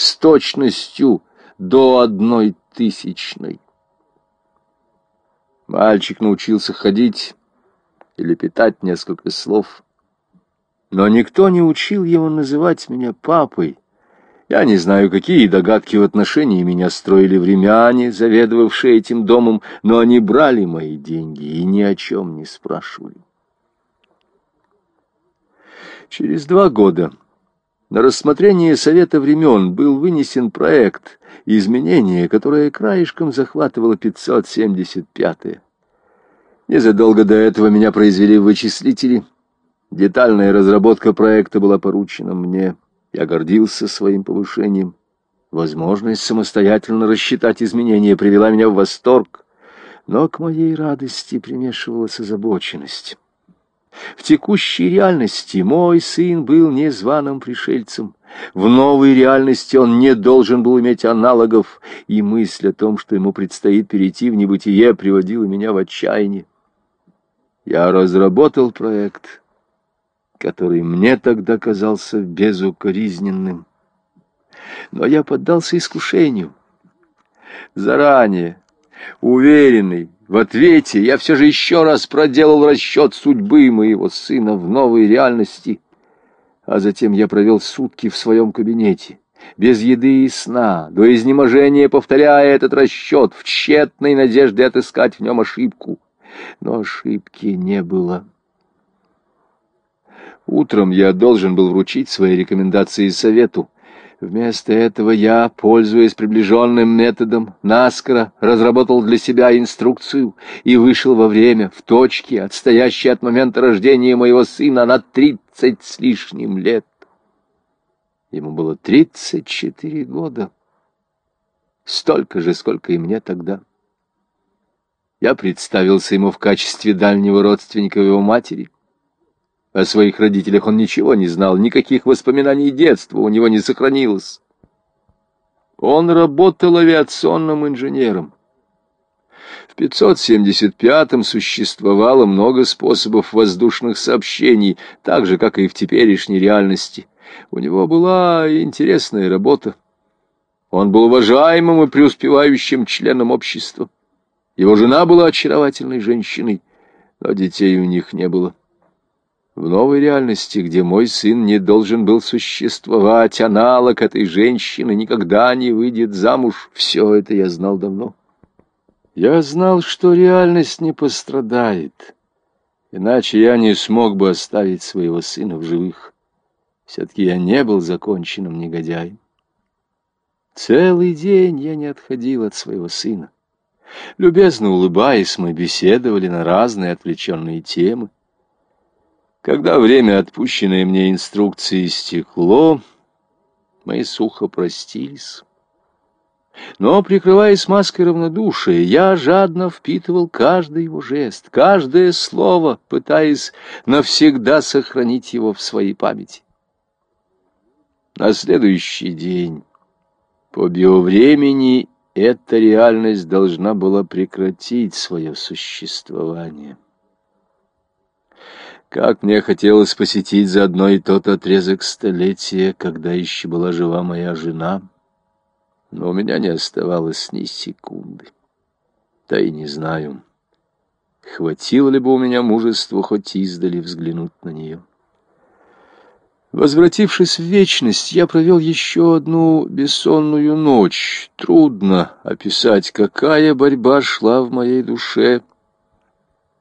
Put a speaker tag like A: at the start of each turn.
A: с точностью до одной тысячной. Мальчик научился ходить или питать несколько слов, но никто не учил его называть меня папой. Я не знаю, какие догадки в отношении меня строили времяне, заведовавшие этим домом, но они брали мои деньги и ни о чем не спрашивали. Через два года на рассмотрение Совета времен был вынесен проект изменения, которое краешком захватывало 575-е. Незадолго до этого меня произвели в вычислители. Детальная разработка проекта была поручена мне. Я гордился своим повышением. Возможность самостоятельно рассчитать изменения привела меня в восторг, но к моей радости примешивалась озабоченность. Текущей реальности мой сын был незваным пришельцем. В новой реальности он не должен был иметь аналогов, и мысль о том, что ему предстоит перейти в небытие, приводила меня в отчаяние. Я разработал проект, который мне тогда казался безукоризненным. Но я поддался искушению. Заранее, уверенный, в ответе я все же еще раз проделал расчет судьбы моего сына в новой реальности, а затем я провел сутки в своем кабинете, без еды и сна, до изнеможения повторяя этот расчет в тщетной надежде отыскать в нем ошибку. Но ошибки не было. Утром я должен был вручить свои рекомендации совету, Вместо этого я, пользуясь приближенным методом, наскоро разработал для себя инструкцию и вышел во время, в точке, отстоящей от момента рождения моего сына на тридцать с лишним лет. Ему было тридцать четыре года, столько же, сколько и мне тогда. Я представился ему в качестве дальнего родственника его матери — о своих родителях он ничего не знал, никаких воспоминаний детства у него не сохранилось. Он работал авиационным инженером. В 575-м существовало много способов воздушных сообщений, так же, как и в теперешней реальности. У него была интересная работа. Он был уважаемым и преуспевающим членом общества. Его жена была очаровательной женщиной, но детей у них не было. В новой реальности, где мой сын не должен был существовать, аналог этой женщины никогда не выйдет замуж, все это я знал давно. Я знал, что реальность не пострадает, иначе я не смог бы оставить своего сына в живых. Все-таки я не был законченным негодяем. Целый день я не отходил от своего сына. Любезно улыбаясь, мы беседовали на разные отвлеченные темы. Когда время, отпущенное мне инструкции, стекло, мы сухо простились. Но, прикрываясь маской равнодушия, я жадно впитывал каждый его жест, каждое слово, пытаясь навсегда сохранить его в своей памяти. На следующий день, по биовремени, эта реальность должна была прекратить свое существование. Как мне хотелось посетить заодно и тот отрезок столетия, когда еще была жива моя жена. Но у меня не оставалось ни секунды. Да и не знаю, хватило ли бы у меня мужества хоть издали взглянуть на нее. Возвратившись в вечность, я провел еще одну бессонную ночь. Трудно описать, какая борьба шла в моей душе —